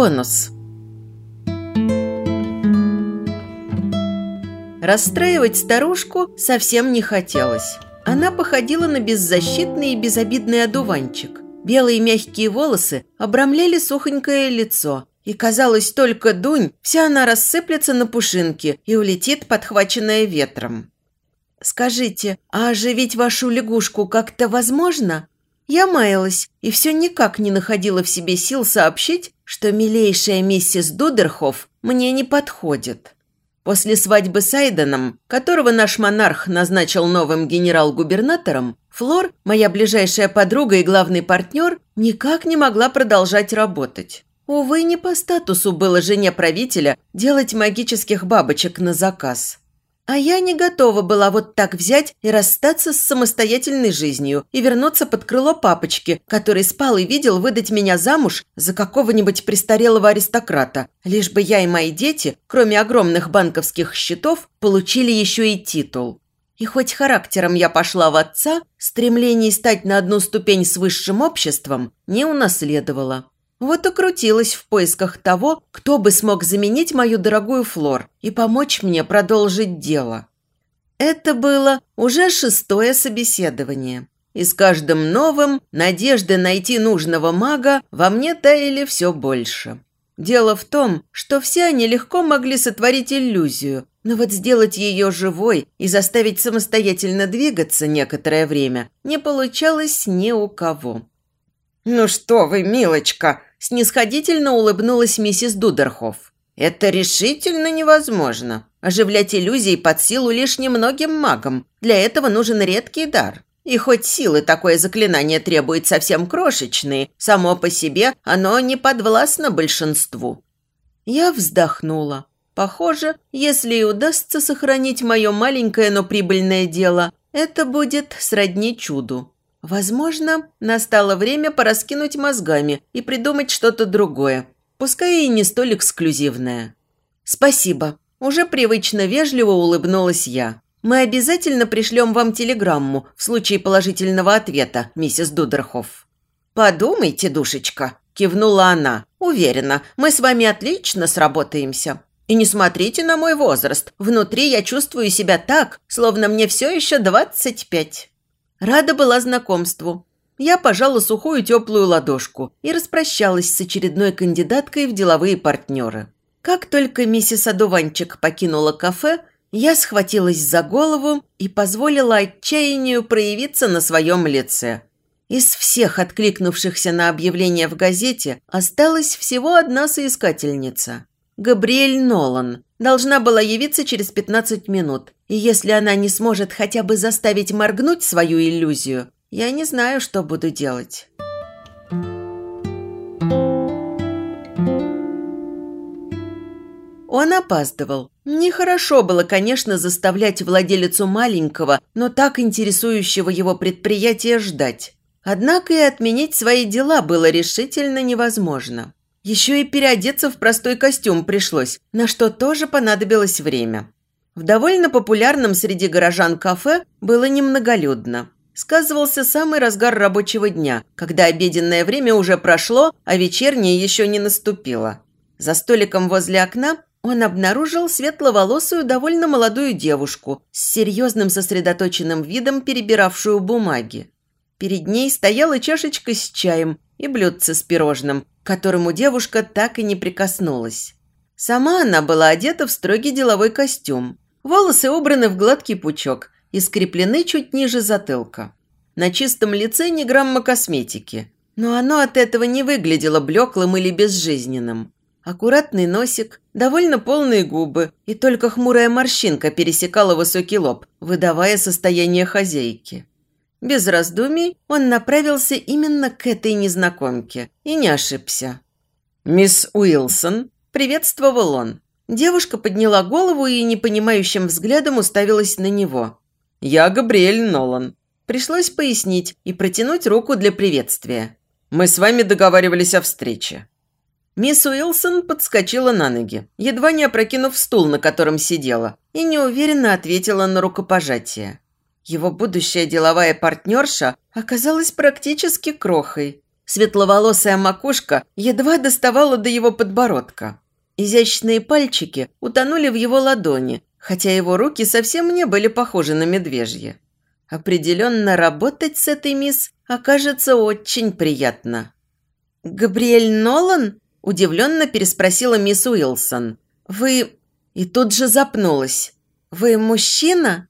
Бонус. Расстраивать старушку совсем не хотелось. Она походила на беззащитный и безобидный одуванчик. Белые мягкие волосы обрамляли сухонькое лицо. И казалось, только дунь, вся она рассыплется на пушинки и улетит, подхваченная ветром. «Скажите, а оживить вашу лягушку как-то возможно?» Я маялась и все никак не находила в себе сил сообщить, что милейшая миссис Дудерхоф мне не подходит. После свадьбы с Айденом, которого наш монарх назначил новым генерал-губернатором, Флор, моя ближайшая подруга и главный партнер, никак не могла продолжать работать. Увы, не по статусу было жене правителя делать магических бабочек на заказ. А я не готова была вот так взять и расстаться с самостоятельной жизнью и вернуться под крыло папочки, который спал и видел выдать меня замуж за какого-нибудь престарелого аристократа, лишь бы я и мои дети, кроме огромных банковских счетов, получили еще и титул. И хоть характером я пошла в отца, стремление стать на одну ступень с высшим обществом не унаследовала. Вот и крутилась в поисках того, кто бы смог заменить мою дорогую Флор и помочь мне продолжить дело. Это было уже шестое собеседование. И с каждым новым надежды найти нужного мага во мне таяли все больше. Дело в том, что все они легко могли сотворить иллюзию, но вот сделать ее живой и заставить самостоятельно двигаться некоторое время не получалось ни у кого. «Ну что вы, милочка!» Снисходительно улыбнулась миссис Дудерхоф. «Это решительно невозможно. Оживлять иллюзии под силу лишь немногим магам. Для этого нужен редкий дар. И хоть силы такое заклинание требует совсем крошечные, само по себе оно не подвластно большинству». Я вздохнула. Похоже, если и удастся сохранить мое маленькое, но прибыльное дело, это будет сродни чуду. Возможно, настало время пораскинуть мозгами и придумать что-то другое, пускай и не столь эксклюзивное. «Спасибо», – уже привычно вежливо улыбнулась я. «Мы обязательно пришлем вам телеграмму в случае положительного ответа, миссис Дудерхоф». «Подумайте, душечка», – кивнула она. «Уверена, мы с вами отлично сработаемся. И не смотрите на мой возраст. Внутри я чувствую себя так, словно мне все еще двадцать пять». Рада была знакомству. Я пожала сухую теплую ладошку и распрощалась с очередной кандидаткой в деловые партнеры. Как только миссис Адуванчик покинула кафе, я схватилась за голову и позволила отчаянию проявиться на своем лице. Из всех откликнувшихся на объявление в газете осталась всего одна соискательница. Габриэль Нолан должна была явиться через 15 минут, и если она не сможет хотя бы заставить моргнуть свою иллюзию, я не знаю, что буду делать. Он опаздывал. Нехорошо было, конечно, заставлять владелицу маленького, но так интересующего его предприятия ждать. Однако и отменить свои дела было решительно невозможно. Еще и переодеться в простой костюм пришлось, на что тоже понадобилось время. В довольно популярном среди горожан кафе было немноголюдно. Сказывался самый разгар рабочего дня, когда обеденное время уже прошло, а вечернее еще не наступило. За столиком возле окна он обнаружил светловолосую, довольно молодую девушку с серьезным сосредоточенным видом, перебиравшую бумаги. Перед ней стояла чашечка с чаем и блюдце с пирожным, которому девушка так и не прикоснулась. Сама она была одета в строгий деловой костюм. Волосы убраны в гладкий пучок и скреплены чуть ниже затылка. На чистом лице ни грамма косметики, но оно от этого не выглядело блеклым или безжизненным. Аккуратный носик, довольно полные губы, и только хмурая морщинка пересекала высокий лоб, выдавая состояние хозяйки. Без раздумий он направился именно к этой незнакомке и не ошибся. «Мисс Уилсон», – приветствовал он. Девушка подняла голову и непонимающим взглядом уставилась на него. «Я Габриэль Нолан». Пришлось пояснить и протянуть руку для приветствия. «Мы с вами договаривались о встрече». Мисс Уилсон подскочила на ноги, едва не опрокинув стул, на котором сидела, и неуверенно ответила на рукопожатие. Его будущая деловая партнерша оказалась практически крохой. Светловолосая макушка едва доставала до его подбородка. Изящные пальчики утонули в его ладони, хотя его руки совсем не были похожи на медвежьи. Определенно работать с этой мисс окажется очень приятно. «Габриэль Нолан?» – удивленно переспросила мисс Уилсон. «Вы...» И тут же запнулась. «Вы мужчина?»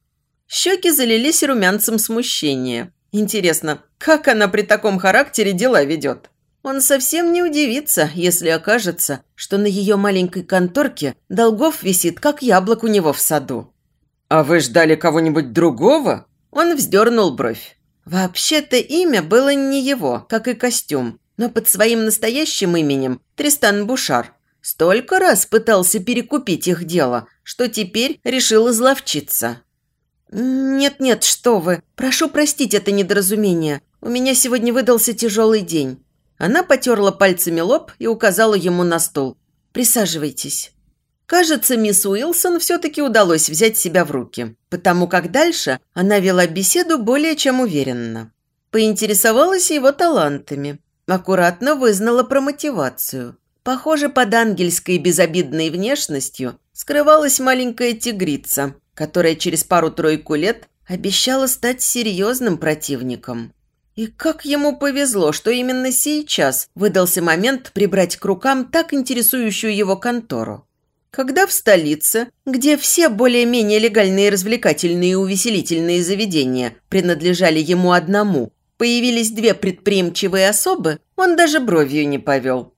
Щеки залились румянцем смущения. Интересно, как она при таком характере дела ведет? Он совсем не удивится, если окажется, что на ее маленькой конторке долгов висит, как яблок у него в саду. «А вы ждали кого-нибудь другого?» Он вздернул бровь. Вообще-то имя было не его, как и костюм, но под своим настоящим именем Тристан Бушар. Столько раз пытался перекупить их дело, что теперь решил изловчиться. «Нет-нет, что вы. Прошу простить это недоразумение. У меня сегодня выдался тяжелый день». Она потерла пальцами лоб и указала ему на стул. «Присаживайтесь». Кажется, мисс Уилсон все-таки удалось взять себя в руки, потому как дальше она вела беседу более чем уверенно. Поинтересовалась его талантами, аккуратно вызнала про мотивацию. Похоже, под ангельской безобидной внешностью скрывалась маленькая тигрица, которая через пару-тройку лет обещала стать серьезным противником. И как ему повезло, что именно сейчас выдался момент прибрать к рукам так интересующую его контору. Когда в столице, где все более-менее легальные развлекательные и увеселительные заведения принадлежали ему одному, появились две предприимчивые особы, он даже бровью не повел.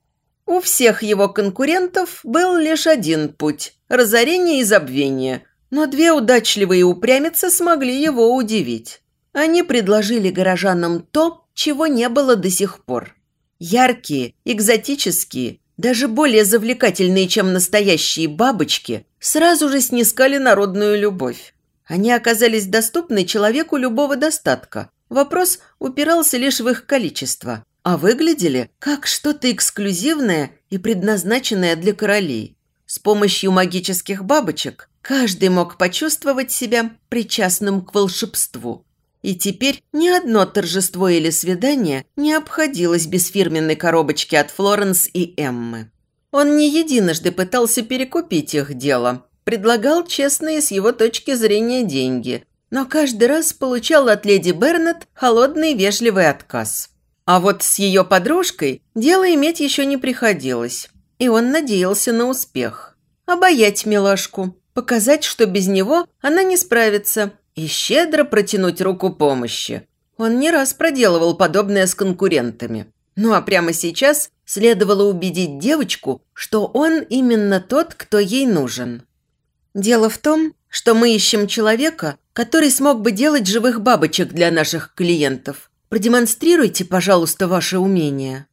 У всех его конкурентов был лишь один путь – разорение и забвение, но две удачливые упрямицы смогли его удивить. Они предложили горожанам то, чего не было до сих пор. Яркие, экзотические даже более завлекательные, чем настоящие бабочки, сразу же снискали народную любовь. Они оказались доступны человеку любого достатка. Вопрос упирался лишь в их количество, а выглядели как что-то эксклюзивное и предназначенное для королей. С помощью магических бабочек каждый мог почувствовать себя причастным к волшебству. И теперь ни одно торжество или свидание не обходилось без фирменной коробочки от Флоренс и Эммы. Он не единожды пытался перекупить их дело, предлагал честные с его точки зрения деньги, но каждый раз получал от леди Бернет холодный вежливый отказ. А вот с ее подружкой дело иметь еще не приходилось, и он надеялся на успех. Обаять милашку, показать, что без него она не справится – и щедро протянуть руку помощи. Он не раз проделывал подобное с конкурентами. Ну а прямо сейчас следовало убедить девочку, что он именно тот, кто ей нужен. Дело в том, что мы ищем человека, который смог бы делать живых бабочек для наших клиентов. Продемонстрируйте, пожалуйста, ваше умение.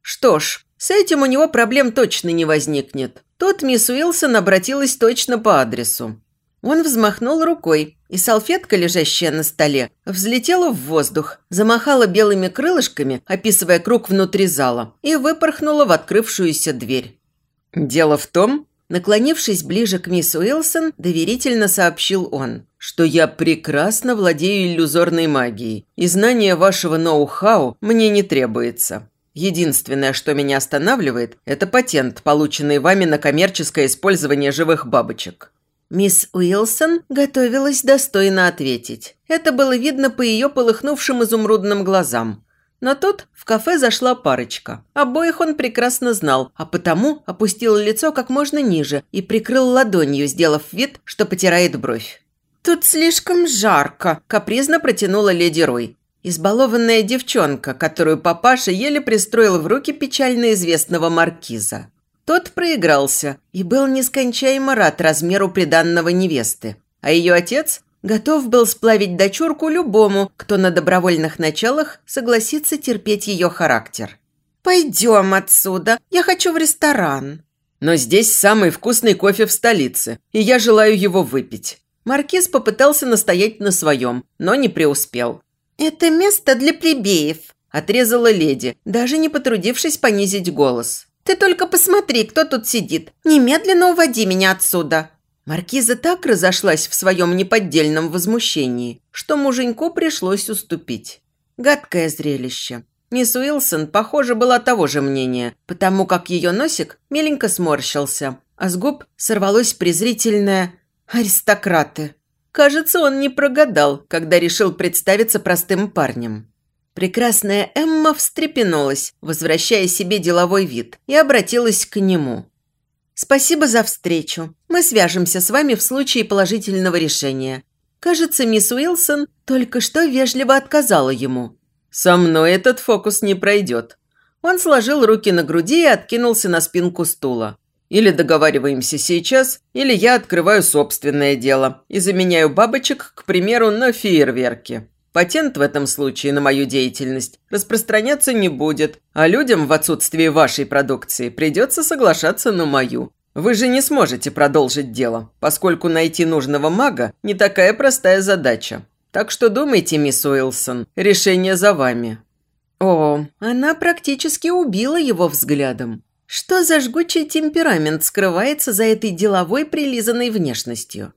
Что ж, с этим у него проблем точно не возникнет. Тут мисс Уилсон обратилась точно по адресу. Он взмахнул рукой, и салфетка, лежащая на столе, взлетела в воздух, замахала белыми крылышками, описывая круг внутри зала, и выпорхнула в открывшуюся дверь. «Дело в том», наклонившись ближе к мисс Уилсон, доверительно сообщил он, «что я прекрасно владею иллюзорной магией, и знание вашего ноу-хау мне не требуется». Единственное, что меня останавливает, это патент, полученный вами на коммерческое использование живых бабочек. Мисс Уилсон готовилась достойно ответить. Это было видно по ее полыхнувшим изумрудным глазам. Но тут в кафе зашла парочка. Обоих он прекрасно знал, а потому опустил лицо как можно ниже и прикрыл ладонью, сделав вид, что потирает бровь. «Тут слишком жарко», – капризно протянула леди Рой. Избалованная девчонка, которую папаша еле пристроил в руки печально известного маркиза. Тот проигрался и был нескончаемо рад размеру приданного невесты. А ее отец готов был сплавить дочурку любому, кто на добровольных началах согласится терпеть ее характер. «Пойдем отсюда, я хочу в ресторан». «Но здесь самый вкусный кофе в столице, и я желаю его выпить». Маркиз попытался настоять на своем, но не преуспел. «Это место для плебеев», – отрезала леди, даже не потрудившись понизить голос. Ты только посмотри, кто тут сидит. Немедленно уводи меня отсюда». Маркиза так разошлась в своем неподдельном возмущении, что муженьку пришлось уступить. Гадкое зрелище. Мисс Уилсон, похоже, была того же мнения, потому как ее носик меленько сморщился, а с губ сорвалось презрительное «аристократы». Кажется, он не прогадал, когда решил представиться простым парнем. Прекрасная Эмма встрепенулась, возвращая себе деловой вид, и обратилась к нему. «Спасибо за встречу. Мы свяжемся с вами в случае положительного решения. Кажется, мисс Уилсон только что вежливо отказала ему». «Со мной этот фокус не пройдет». Он сложил руки на груди и откинулся на спинку стула. Или договариваемся сейчас, или я открываю собственное дело и заменяю бабочек, к примеру, на фейерверки. Патент в этом случае на мою деятельность распространяться не будет, а людям в отсутствии вашей продукции придется соглашаться на мою. Вы же не сможете продолжить дело, поскольку найти нужного мага не такая простая задача. Так что думайте, мисс Уилсон, решение за вами». О, она практически убила его взглядом. Что за жгучий темперамент скрывается за этой деловой прилизанной внешностью?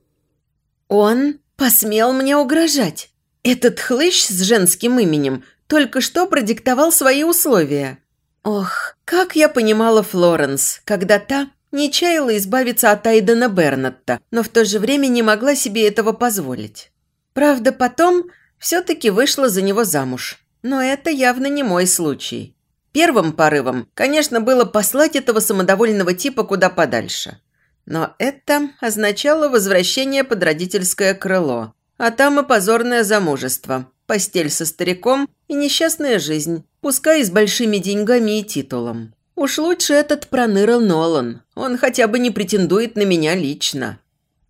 Он посмел мне угрожать. Этот хлыщ с женским именем только что продиктовал свои условия. Ох, как я понимала Флоренс, когда та не чаяла избавиться от Айдена Бернетта, но в то же время не могла себе этого позволить. Правда, потом все-таки вышла за него замуж. Но это явно не мой случай. Первым порывом, конечно, было послать этого самодовольного типа куда подальше. Но это означало возвращение под родительское крыло. А там и позорное замужество, постель со стариком и несчастная жизнь, пускай и с большими деньгами и титулом. Уж лучше этот проныра Нолан, он хотя бы не претендует на меня лично.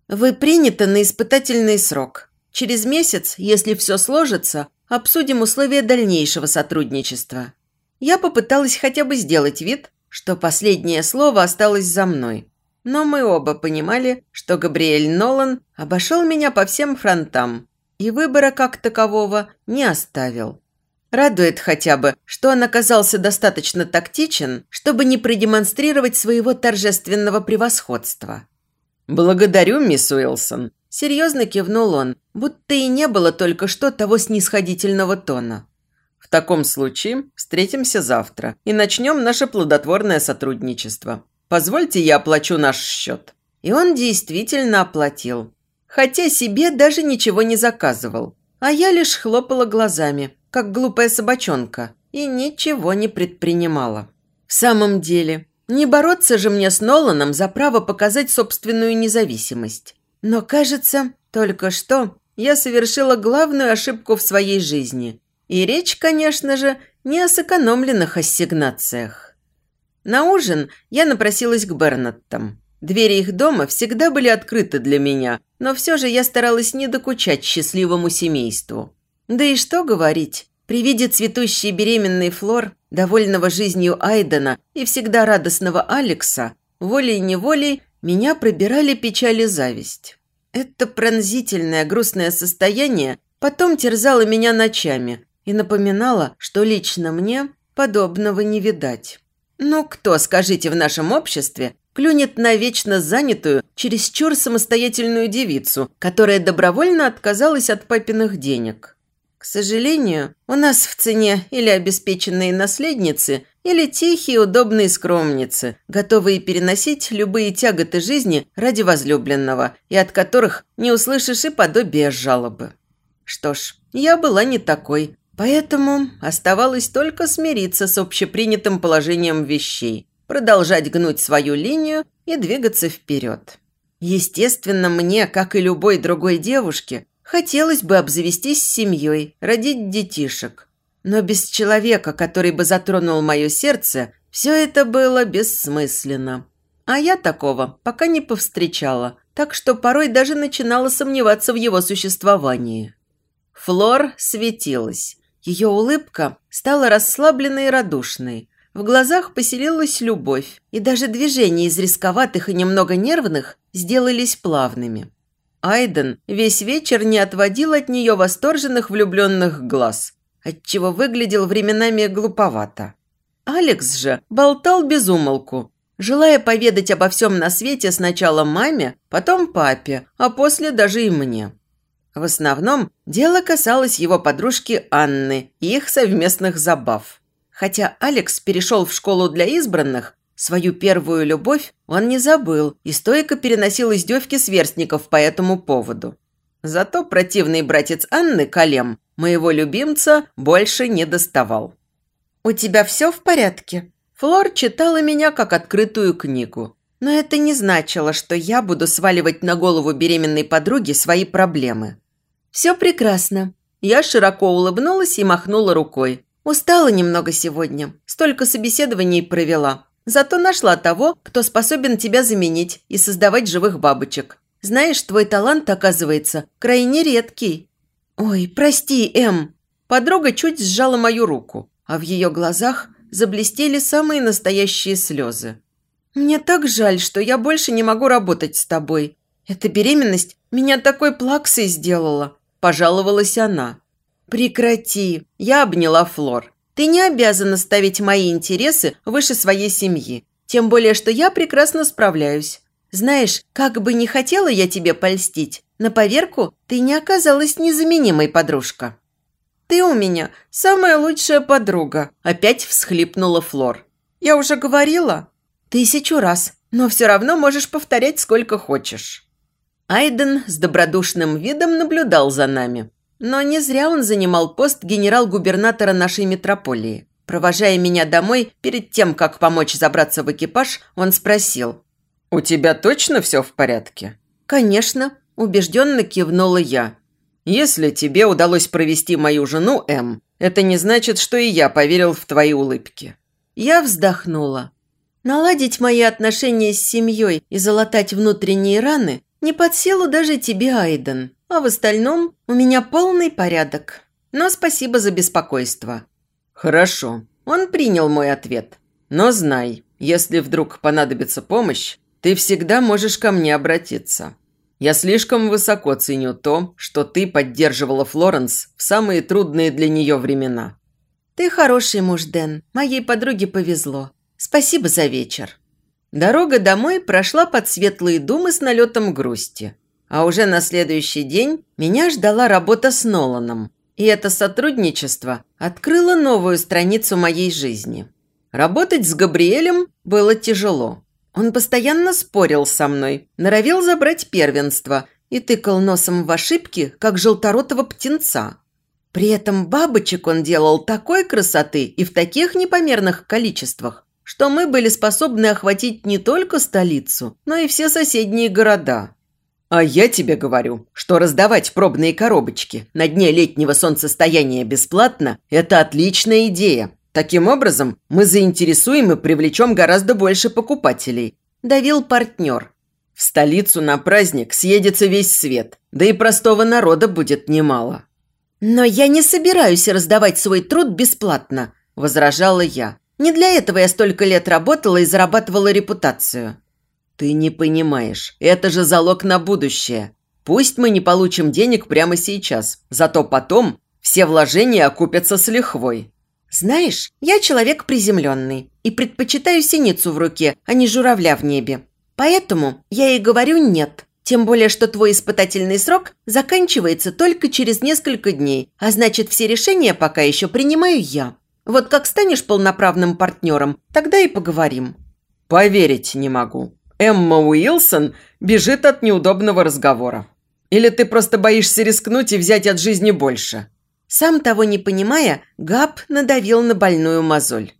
Вы приняты на испытательный срок. Через месяц, если все сложится, обсудим условия дальнейшего сотрудничества. Я попыталась хотя бы сделать вид, что последнее слово осталось за мной. Но мы оба понимали, что Габриэль Нолан обошел меня по всем фронтам и выбора как такового не оставил. Радует хотя бы, что он оказался достаточно тактичен, чтобы не продемонстрировать своего торжественного превосходства. «Благодарю, мисс Уилсон», – серьезно кивнул он, будто и не было только что того снисходительного тона. «В таком случае встретимся завтра и начнем наше плодотворное сотрудничество. Позвольте, я оплачу наш счет». И он действительно оплатил. Хотя себе даже ничего не заказывал. А я лишь хлопала глазами, как глупая собачонка, и ничего не предпринимала. В самом деле, не бороться же мне с Ноланом за право показать собственную независимость. Но, кажется, только что я совершила главную ошибку в своей жизни. И речь, конечно же, не о сэкономленных ассигнациях. На ужин я напросилась к Бернеттам. Двери их дома всегда были открыты для меня, но все же я старалась не докучать счастливому семейству. Да и что говорить, при виде цветущей беременной Флор, довольного жизнью Айдена и всегда радостного Алекса, волей-неволей меня пробирали печаль и зависть. Это пронзительное грустное состояние потом терзало меня ночами и напоминало, что лично мне подобного не видать. Ну кто, скажите, в нашем обществе клюнет на вечно занятую, чересчур самостоятельную девицу, которая добровольно отказалась от папиных денег? К сожалению, у нас в цене или обеспеченные наследницы, или тихие, удобные скромницы, готовые переносить любые тяготы жизни ради возлюбленного, и от которых не услышишь и подобия жалобы. Что ж, я была не такой, Поэтому оставалось только смириться с общепринятым положением вещей, продолжать гнуть свою линию и двигаться вперед. Естественно, мне, как и любой другой девушке, хотелось бы обзавестись семьей, родить детишек. Но без человека, который бы затронул мое сердце, все это было бессмысленно. А я такого пока не повстречала, так что порой даже начинала сомневаться в его существовании. Флор светилась. Ее улыбка стала расслабленной и радушной. В глазах поселилась любовь, и даже движения из рисковатых и немного нервных сделались плавными. Айден весь вечер не отводил от нее восторженных влюбленных глаз, отчего выглядел временами глуповато. Алекс же болтал без умолку, желая поведать обо всем на свете сначала маме, потом папе, а после даже и мне. В основном дело касалось его подружки Анны и их совместных забав. Хотя Алекс перешел в школу для избранных, свою первую любовь он не забыл и стойко переносил издевки сверстников по этому поводу. Зато противный братец Анны, Калем, моего любимца, больше не доставал. «У тебя все в порядке?» Флор читала меня как открытую книгу. Но это не значило, что я буду сваливать на голову беременной подруги свои проблемы. «Все прекрасно». Я широко улыбнулась и махнула рукой. Устала немного сегодня. Столько собеседований провела. Зато нашла того, кто способен тебя заменить и создавать живых бабочек. Знаешь, твой талант, оказывается, крайне редкий». «Ой, прости, Эм». Подруга чуть сжала мою руку, а в ее глазах заблестели самые настоящие слезы. «Мне так жаль, что я больше не могу работать с тобой. Эта беременность меня такой плаксой сделала», – пожаловалась она. «Прекрати!» – я обняла Флор. «Ты не обязана ставить мои интересы выше своей семьи. Тем более, что я прекрасно справляюсь. Знаешь, как бы не хотела я тебе польстить, на поверку ты не оказалась незаменимой, подружка». «Ты у меня самая лучшая подруга», – опять всхлипнула Флор. «Я уже говорила?» «Тысячу раз, но все равно можешь повторять сколько хочешь». Айден с добродушным видом наблюдал за нами. Но не зря он занимал пост генерал-губернатора нашей метрополии. Провожая меня домой, перед тем, как помочь забраться в экипаж, он спросил. «У тебя точно все в порядке?» «Конечно», – убежденно кивнула я. «Если тебе удалось провести мою жену, М, это не значит, что и я поверил в твои улыбки». Я вздохнула. Наладить мои отношения с семьей и залатать внутренние раны не под силу даже тебе, Айден. А в остальном у меня полный порядок. Но спасибо за беспокойство. Хорошо. Он принял мой ответ. Но знай, если вдруг понадобится помощь, ты всегда можешь ко мне обратиться. Я слишком высоко ценю то, что ты поддерживала Флоренс в самые трудные для нее времена. Ты хороший муж, Дэн. Моей подруге повезло. Спасибо за вечер. Дорога домой прошла под светлые думы с налетом грусти. А уже на следующий день меня ждала работа с Ноланом. И это сотрудничество открыло новую страницу моей жизни. Работать с Габриэлем было тяжело. Он постоянно спорил со мной, норовил забрать первенство и тыкал носом в ошибки, как желторотого птенца. При этом бабочек он делал такой красоты и в таких непомерных количествах, что мы были способны охватить не только столицу, но и все соседние города. А я тебе говорю, что раздавать пробные коробочки на дне летнего солнцестояния бесплатно – это отличная идея. Таким образом, мы заинтересуем и привлечем гораздо больше покупателей. Давил партнер. В столицу на праздник съедется весь свет, да и простого народа будет немало. «Но я не собираюсь раздавать свой труд бесплатно», – возражала я. «Не для этого я столько лет работала и зарабатывала репутацию». «Ты не понимаешь, это же залог на будущее. Пусть мы не получим денег прямо сейчас, зато потом все вложения окупятся с лихвой. «Знаешь, я человек приземленный и предпочитаю синицу в руке, а не журавля в небе. Поэтому я и говорю «нет». Тем более, что твой испытательный срок заканчивается только через несколько дней, а значит, все решения пока еще принимаю я. Вот как станешь полноправным партнером, тогда и поговорим». «Поверить не могу. Эмма Уилсон бежит от неудобного разговора. Или ты просто боишься рискнуть и взять от жизни больше?» Сам того не понимая, Габ надавил на больную мозоль.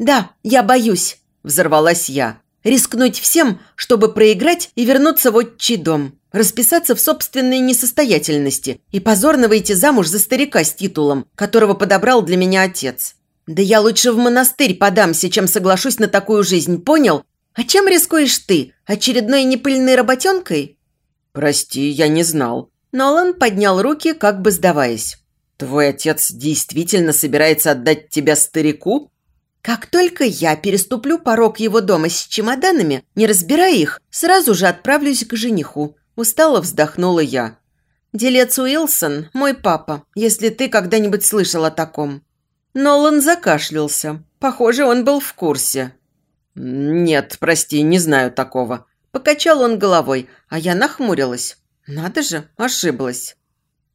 «Да, я боюсь», – взорвалась я. «Рискнуть всем, чтобы проиграть и вернуться в отчий дом, расписаться в собственной несостоятельности и позорно выйти замуж за старика с титулом, которого подобрал для меня отец. Да я лучше в монастырь подамся, чем соглашусь на такую жизнь, понял? А чем рискуешь ты? Очередной непыльной работенкой?» «Прости, я не знал». Нолан поднял руки, как бы сдаваясь. «Твой отец действительно собирается отдать тебя старику?» «Как только я переступлю порог его дома с чемоданами, не разбирая их, сразу же отправлюсь к жениху», – устало вздохнула я. «Делец Уилсон – мой папа, если ты когда-нибудь слышал о таком». Нолан закашлялся. Похоже, он был в курсе. «Нет, прости, не знаю такого». Покачал он головой, а я нахмурилась. «Надо же, ошиблась».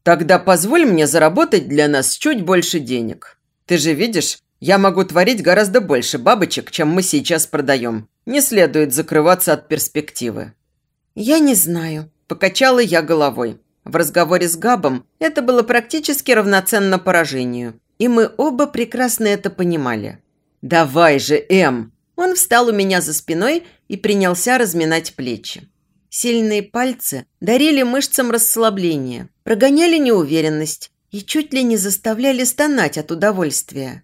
Тогда позволь мне заработать для нас чуть больше денег. Ты же видишь, Я могу творить гораздо больше бабочек, чем мы сейчас продаем. Не следует закрываться от перспективы». «Я не знаю», – покачала я головой. В разговоре с Габом это было практически равноценно поражению. И мы оба прекрасно это понимали. «Давай же, Эм!» Он встал у меня за спиной и принялся разминать плечи. Сильные пальцы дарили мышцам расслабление, прогоняли неуверенность и чуть ли не заставляли стонать от удовольствия.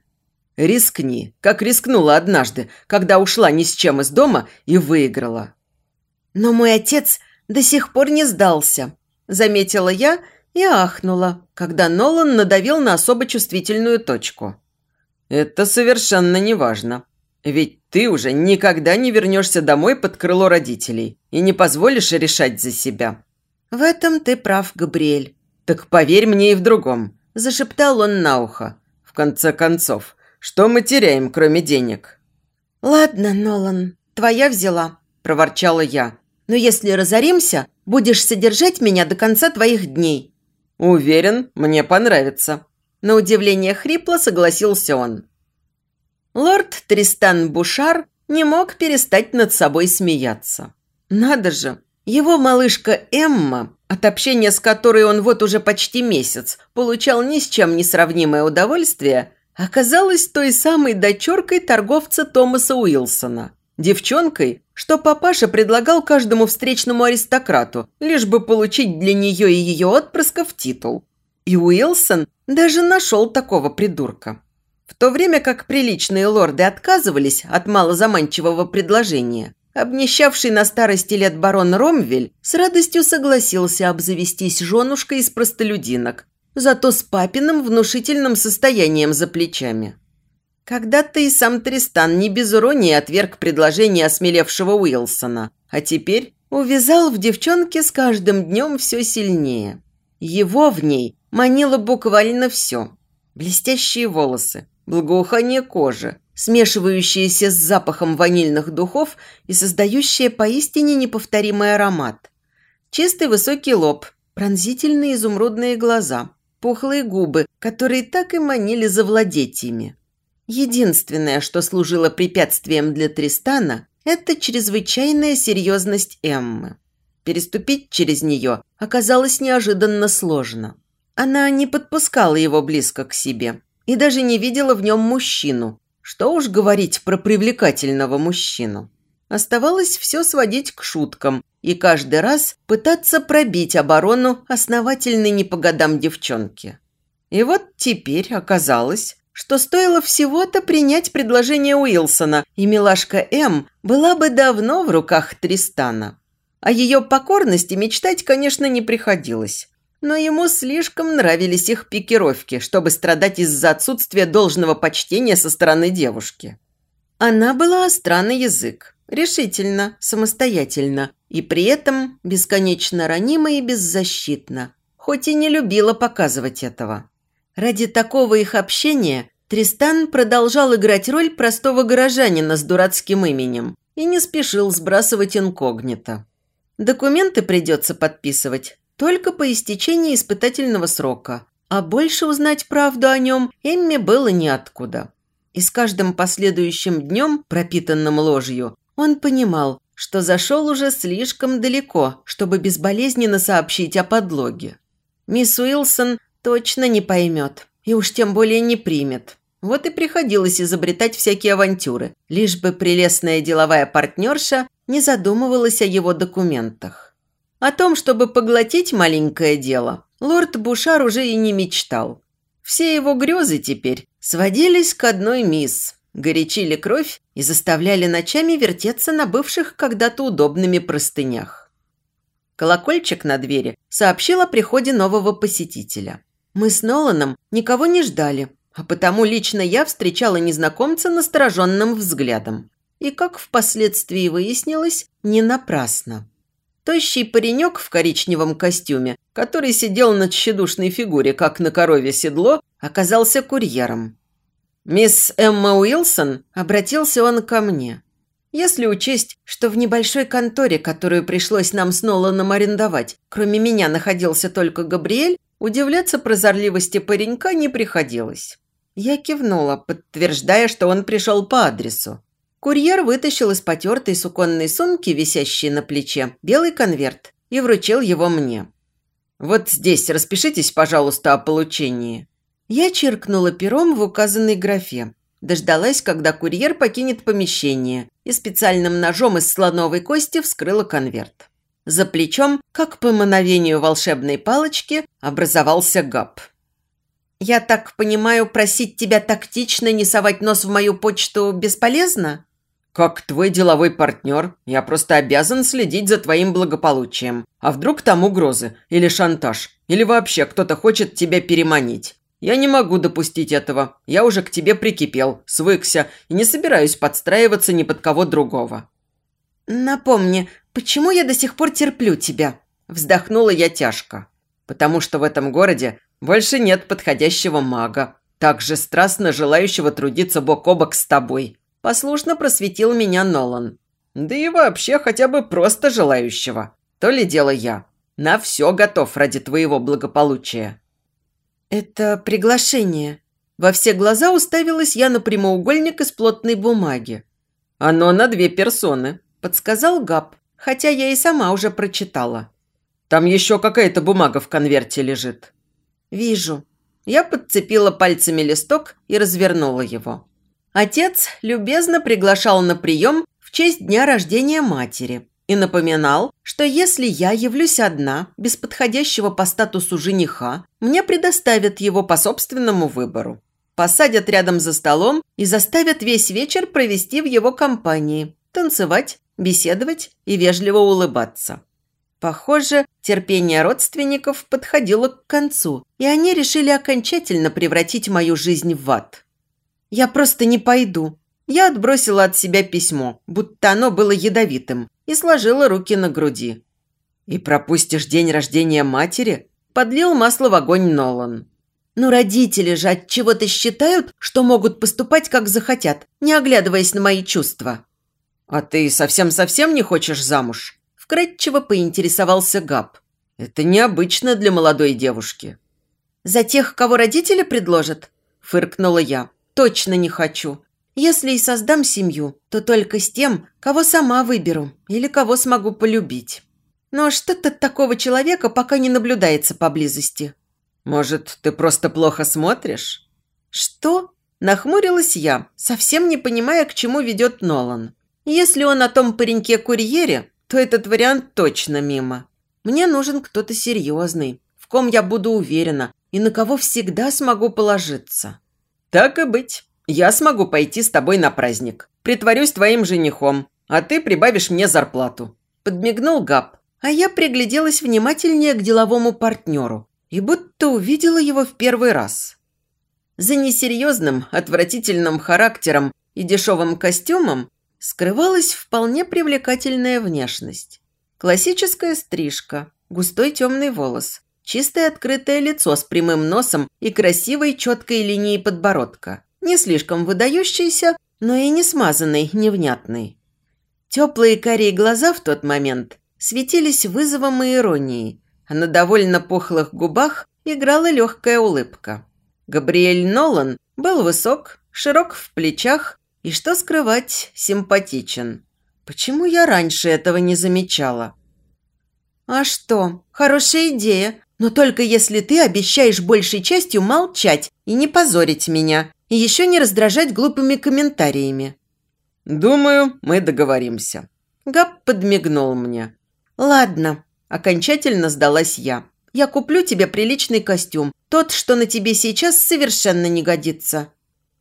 Рискни, как рискнула однажды, когда ушла ни с чем из дома и выиграла. Но мой отец до сих пор не сдался, заметила я и ахнула, когда Нолан надавил на особо чувствительную точку. Это совершенно не важно. Ведь ты уже никогда не вернешься домой под крыло родителей и не позволишь решать за себя. В этом ты прав, Габриэль. Так поверь мне и в другом, зашептал он на ухо. В конце концов, что мы теряем, кроме денег?» «Ладно, Нолан, твоя взяла», – проворчала я. «Но если разоримся, будешь содержать меня до конца твоих дней». «Уверен, мне понравится». На удивление хрипло согласился он. Лорд Тристан Бушар не мог перестать над собой смеяться. Надо же, его малышка Эмма, от общения с которой он вот уже почти месяц получал ни с чем не сравнимое удовольствие, оказалась той самой дочеркой торговца Томаса Уилсона. Девчонкой, что папаша предлагал каждому встречному аристократу, лишь бы получить для нее и ее отпрысков титул. И Уилсон даже нашел такого придурка. В то время как приличные лорды отказывались от малозаманчивого предложения, обнищавший на старости лет барон Ромвель с радостью согласился обзавестись женушкой из простолюдинок, зато с папиным внушительным состоянием за плечами. Когда-то и сам Тристан не без иронии отверг предложение осмелевшего Уилсона, а теперь увязал в девчонке с каждым днем все сильнее. Его в ней манило буквально все. Блестящие волосы, благоухание кожи, смешивающиеся с запахом ванильных духов и создающие поистине неповторимый аромат. Чистый высокий лоб, пронзительные изумрудные глаза, пухлые губы, которые так и манили завладеть ими. Единственное, что служило препятствием для Тристана, это чрезвычайная серьезность Эммы. Переступить через нее оказалось неожиданно сложно. Она не подпускала его близко к себе и даже не видела в нем мужчину. Что уж говорить про привлекательного мужчину. Оставалось все сводить к шуткам и каждый раз пытаться пробить оборону основательной не по годам девчонки. И вот теперь оказалось, что стоило всего-то принять предложение Уилсона, и милашка М была бы давно в руках Тристана. О ее покорности мечтать, конечно, не приходилось. Но ему слишком нравились их пикировки, чтобы страдать из-за отсутствия должного почтения со стороны девушки. Она была остра на язык, решительно, самостоятельно, и при этом бесконечно ранима и беззащитна, хоть и не любила показывать этого. Ради такого их общения Тристан продолжал играть роль простого горожанина с дурацким именем и не спешил сбрасывать инкогнито. Документы придется подписывать только по истечении испытательного срока, а больше узнать правду о нем Эмме было неоткуда. И с каждым последующим днем, пропитанным ложью, он понимал, что зашел уже слишком далеко, чтобы безболезненно сообщить о подлоге. Мисс Уилсон точно не поймет и уж тем более не примет. Вот и приходилось изобретать всякие авантюры, лишь бы прелестная деловая партнерша не задумывалась о его документах. О том, чтобы поглотить маленькое дело, лорд Бушар уже и не мечтал. Все его грезы теперь сводились к одной мисс – горячили кровь и заставляли ночами вертеться на бывших когда-то удобными простынях. Колокольчик на двери сообщил о приходе нового посетителя. Мы с Ноланом никого не ждали, а потому лично я встречала незнакомца настороженным взглядом. И, как впоследствии выяснилось, не напрасно. Тощий паренек в коричневом костюме, который сидел на тщедушной фигуре, как на корове седло, оказался курьером. «Мисс Эмма Уилсон?» – обратился он ко мне. Если учесть, что в небольшой конторе, которую пришлось нам с Ноланом арендовать, кроме меня находился только Габриэль, удивляться прозорливости паренька не приходилось. Я кивнула, подтверждая, что он пришел по адресу. Курьер вытащил из потертой суконной сумки, висящей на плече, белый конверт и вручил его мне. «Вот здесь распишитесь, пожалуйста, о получении». Я чиркнула пером в указанной графе. Дождалась, когда курьер покинет помещение, и специальным ножом из слоновой кости вскрыла конверт. За плечом, как по мановению волшебной палочки, образовался габ. «Я так понимаю, просить тебя тактично не совать нос в мою почту бесполезно?» «Как твой деловой партнер, я просто обязан следить за твоим благополучием. А вдруг там угрозы или шантаж, или вообще кто-то хочет тебя переманить? Я не могу допустить этого. Я уже к тебе прикипел, свыкся и не собираюсь подстраиваться ни под кого другого». «Напомни, почему я до сих пор терплю тебя?» Вздохнула я тяжко. «Потому что в этом городе больше нет подходящего мага, так же страстно желающего трудиться бок о бок с тобой. Послушно просветил меня Нолан. Да и вообще хотя бы просто желающего. То ли дело я. На все готов ради твоего благополучия. Это приглашение. Во все глаза уставилась я на прямоугольник из плотной бумаги. Оно на две персоны, подсказал Габ, хотя я и сама уже прочитала. Там еще какая-то бумага в конверте лежит. Вижу. Я подцепила пальцами листок и развернула его. Отец любезно приглашал на прием в честь дня рождения матери и напоминал, что если я явлюсь одна, без подходящего по статусу жениха, мне предоставят его по собственному выбору. Посадят рядом за столом и заставят весь вечер провести в его компании, танцевать, беседовать и вежливо улыбаться. Похоже, терпение родственников подходило к концу, и они решили окончательно превратить мою жизнь в ад. «Я просто не пойду». Я отбросила от себя письмо, будто оно было ядовитым, и сложила руки на груди. «И пропустишь день рождения матери?» Подлил масло в огонь Нолан. «Ну, родители же от чего-то считают, что могут поступать, как захотят, не оглядываясь на мои чувства». «А ты совсем-совсем не хочешь замуж?» Вкратчиво поинтересовался Габ. «Это необычно для молодой девушки». «За тех, кого родители предложат?» – фыркнула я точно не хочу. Если и создам семью, то только с тем, кого сама выберу или кого смогу полюбить. Но что-то такого человека пока не наблюдается поблизости. Может, ты просто плохо смотришь? Что? Нахмурилась я, совсем не понимая, к чему ведет Нолан. Если он о том пареньке-курьере, то этот вариант точно мимо. Мне нужен кто-то серьезный, в ком я буду уверена и на кого всегда смогу положиться. «Так и быть. Я смогу пойти с тобой на праздник. Притворюсь твоим женихом, а ты прибавишь мне зарплату». Подмигнул Габ, а я пригляделась внимательнее к деловому партнеру и будто увидела его в первый раз. За несерьезным, отвратительным характером и дешевым костюмом скрывалась вполне привлекательная внешность. Классическая стрижка, густой темный волос, Чистое открытое лицо с прямым носом и красивой четкой линией подбородка. Не слишком выдающийся, но и не смазанный, невнятный. Теплые карие глаза в тот момент светились вызовом и иронией, а на довольно пухлых губах играла легкая улыбка. Габриэль Нолан был высок, широк в плечах и, что скрывать, симпатичен. Почему я раньше этого не замечала? «А что, хорошая идея но только если ты обещаешь большей частью молчать и не позорить меня, и еще не раздражать глупыми комментариями». «Думаю, мы договоримся». Габ подмигнул мне. «Ладно», – окончательно сдалась я. «Я куплю тебе приличный костюм. Тот, что на тебе сейчас, совершенно не годится».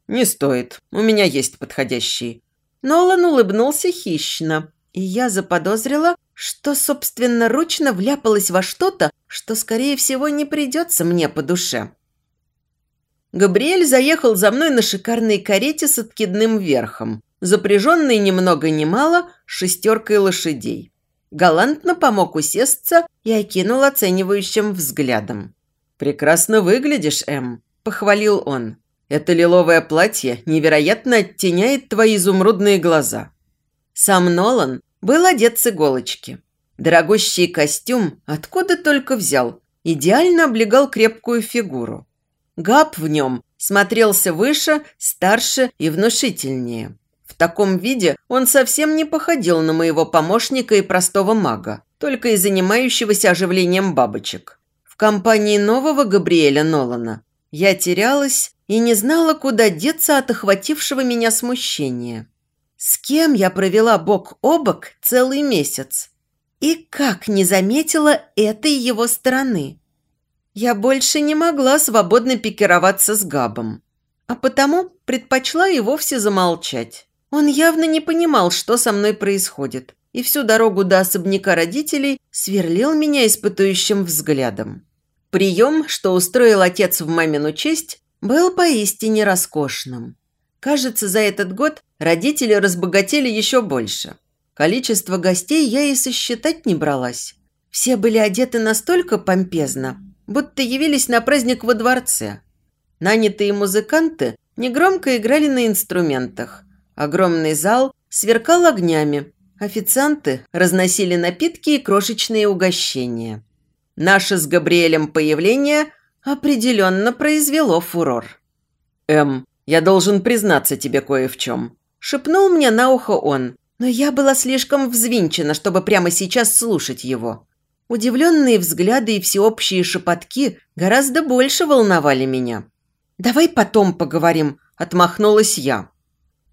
«Не стоит. У меня есть подходящий». Нолан улыбнулся хищно, и я заподозрила, что собственно ручно вляпалась во что-то, что, скорее всего, не придется мне по душе. Габриэль заехал за мной на шикарной карете с откидным верхом, запряженной ни много ни мало шестеркой лошадей. Галантно помог усесться и окинул оценивающим взглядом. «Прекрасно выглядишь, Эм», – похвалил он. «Это лиловое платье невероятно оттеняет твои изумрудные глаза». Сам Нолан был одет с иголочки. Дорогущий костюм, откуда только взял, идеально облегал крепкую фигуру. Габ в нем смотрелся выше, старше и внушительнее. В таком виде он совсем не походил на моего помощника и простого мага, только и занимающегося оживлением бабочек. В компании нового Габриэля Нолана я терялась и не знала, куда деться от охватившего меня смущения. С кем я провела бок о бок целый месяц? И как не заметила этой его стороны? Я больше не могла свободно пикироваться с Габом, а потому предпочла и вовсе замолчать. Он явно не понимал, что со мной происходит, и всю дорогу до особняка родителей сверлил меня испытующим взглядом. Прием, что устроил отец в мамину честь, был поистине роскошным. Кажется, за этот год родители разбогатели еще больше. Количество гостей я и сосчитать не бралась. Все были одеты настолько помпезно, будто явились на праздник во дворце. Нанятые музыканты негромко играли на инструментах. Огромный зал сверкал огнями. Официанты разносили напитки и крошечные угощения. Наше с Габриэлем появление определенно произвело фурор. «Эм, я должен признаться тебе кое в чем», – шепнул мне на ухо он, но я была слишком взвинчена, чтобы прямо сейчас слушать его. Удивленные взгляды и всеобщие шепотки гораздо больше волновали меня. «Давай потом поговорим», – отмахнулась я.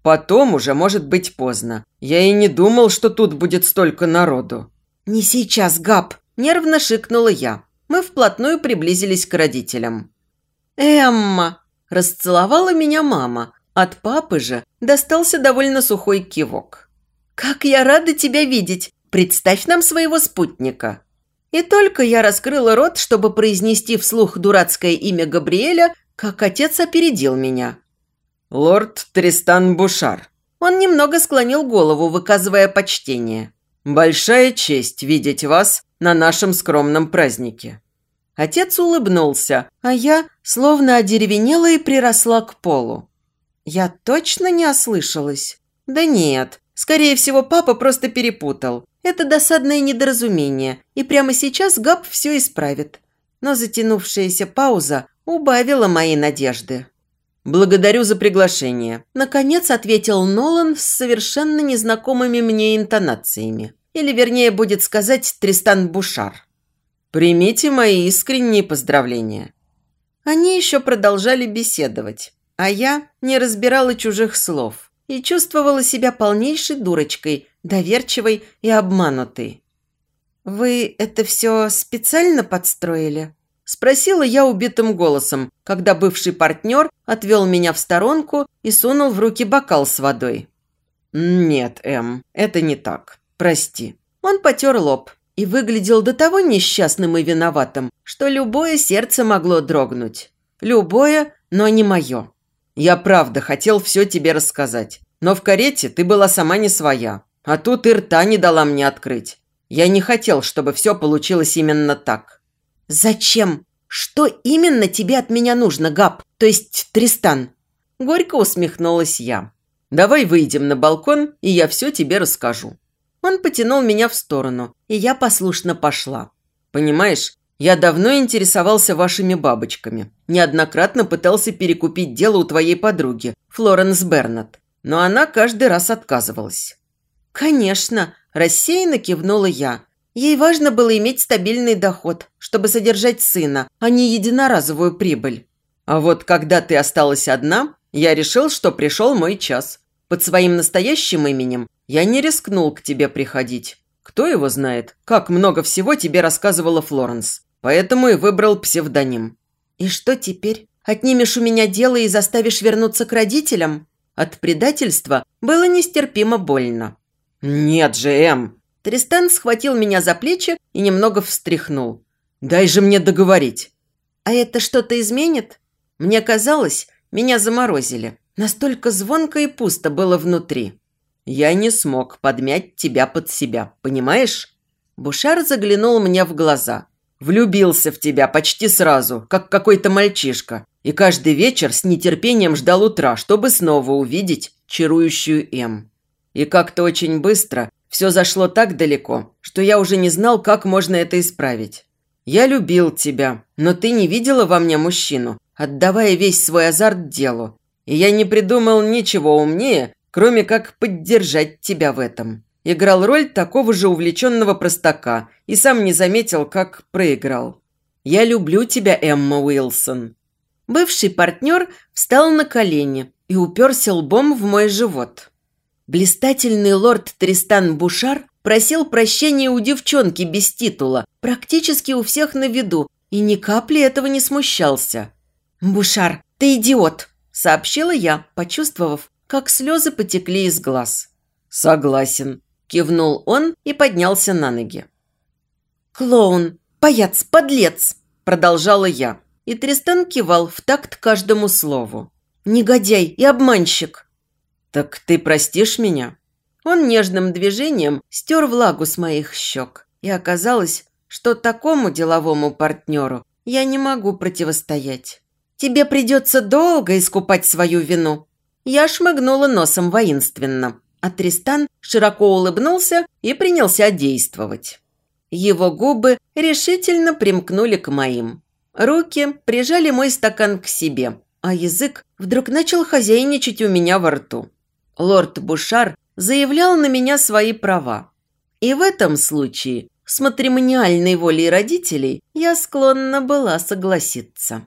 «Потом уже может быть поздно. Я и не думал, что тут будет столько народу». «Не сейчас, Габ», – нервно шикнула я. Мы вплотную приблизились к родителям. «Эмма!» – расцеловала меня мама. От папы же достался довольно сухой кивок. «Как я рада тебя видеть! Представь нам своего спутника!» И только я раскрыла рот, чтобы произнести вслух дурацкое имя Габриэля, как отец опередил меня. «Лорд Тристан Бушар». Он немного склонил голову, выказывая почтение. «Большая честь видеть вас на нашем скромном празднике». Отец улыбнулся, а я словно одеревенела и приросла к полу. Я точно не ослышалась? Да нет, скорее всего, папа просто перепутал. Это досадное недоразумение, и прямо сейчас Габ все исправит. Но затянувшаяся пауза убавила мои надежды. «Благодарю за приглашение», – наконец ответил Нолан с совершенно незнакомыми мне интонациями. Или, вернее, будет сказать Тристан Бушар. «Примите мои искренние поздравления». Они еще продолжали беседовать, а я не разбирала чужих слов и чувствовала себя полнейшей дурочкой, доверчивой и обманутой. «Вы это все специально подстроили?» – спросила я убитым голосом, когда бывший партнер отвел меня в сторонку и сунул в руки бокал с водой. «Нет, Эм, это не так. Прости». Он потер лоб и выглядел до того несчастным и виноватым, что любое сердце могло дрогнуть. Любое, но не мое. Я правда хотел все тебе рассказать. Но в карете ты была сама не своя. А тут и рта не дала мне открыть. Я не хотел, чтобы все получилось именно так. «Зачем? Что именно тебе от меня нужно, Габ? То есть Тристан?» Горько усмехнулась я. «Давай выйдем на балкон, и я все тебе расскажу». Он потянул меня в сторону, и я послушно пошла. «Понимаешь, я давно интересовался вашими бабочками. Неоднократно пытался перекупить дело у твоей подруги, Флоренс Бернат. Но она каждый раз отказывалась. «Конечно», – рассеянно кивнула я. Ей важно было иметь стабильный доход, чтобы содержать сына, а не единоразовую прибыль. А вот когда ты осталась одна, я решил, что пришел мой час. Под своим настоящим именем я не рискнул к тебе приходить. Кто его знает, как много всего тебе рассказывала Флоренс. Поэтому и выбрал псевдоним. И что теперь? Отнимешь у меня дело и заставишь вернуться к родителям? От предательства было нестерпимо больно. «Нет же, Эм!» Тристан схватил меня за плечи и немного встряхнул. «Дай же мне договорить!» «А это что-то изменит?» Мне казалось, меня заморозили. Настолько звонко и пусто было внутри. «Я не смог подмять тебя под себя, понимаешь?» Бушар заглянул мне в глаза. «Влюбился в тебя почти сразу, как какой-то мальчишка, и каждый вечер с нетерпением ждал утра, чтобы снова увидеть чарующую М. И как-то очень быстро все зашло так далеко, что я уже не знал, как можно это исправить. Я любил тебя, но ты не видела во мне мужчину, отдавая весь свой азарт делу. И я не придумал ничего умнее, кроме как поддержать тебя в этом. Играл роль такого же увлеченного простака и сам не заметил, как проиграл. Я люблю тебя, Эмма Уилсон. Бывший партнер встал на колени и уперся лбом в мой живот. Блистательный лорд Тристан Бушар просил прощения у девчонки без титула, практически у всех на виду, и ни капли этого не смущался. «Бушар, ты идиот!» – сообщила я, почувствовав, как слезы потекли из глаз. «Согласен», – кивнул он и поднялся на ноги. «Клоун! Паяц! Подлец!» – продолжала я. И Тристан кивал в такт каждому слову. «Негодяй и обманщик!» «Так ты простишь меня?» Он нежным движением стер влагу с моих щек. И оказалось, что такому деловому партнеру я не могу противостоять. Тебе придется долго искупать свою вину. Я шмыгнула носом воинственно, а Тристан широко улыбнулся и принялся действовать. Его губы решительно примкнули к моим. Руки прижали мой стакан к себе, а язык вдруг начал хозяйничать у меня во рту. Лорд Бушар заявлял на меня свои права. И в этом случае с матримониальной волей родителей я склонна была согласиться.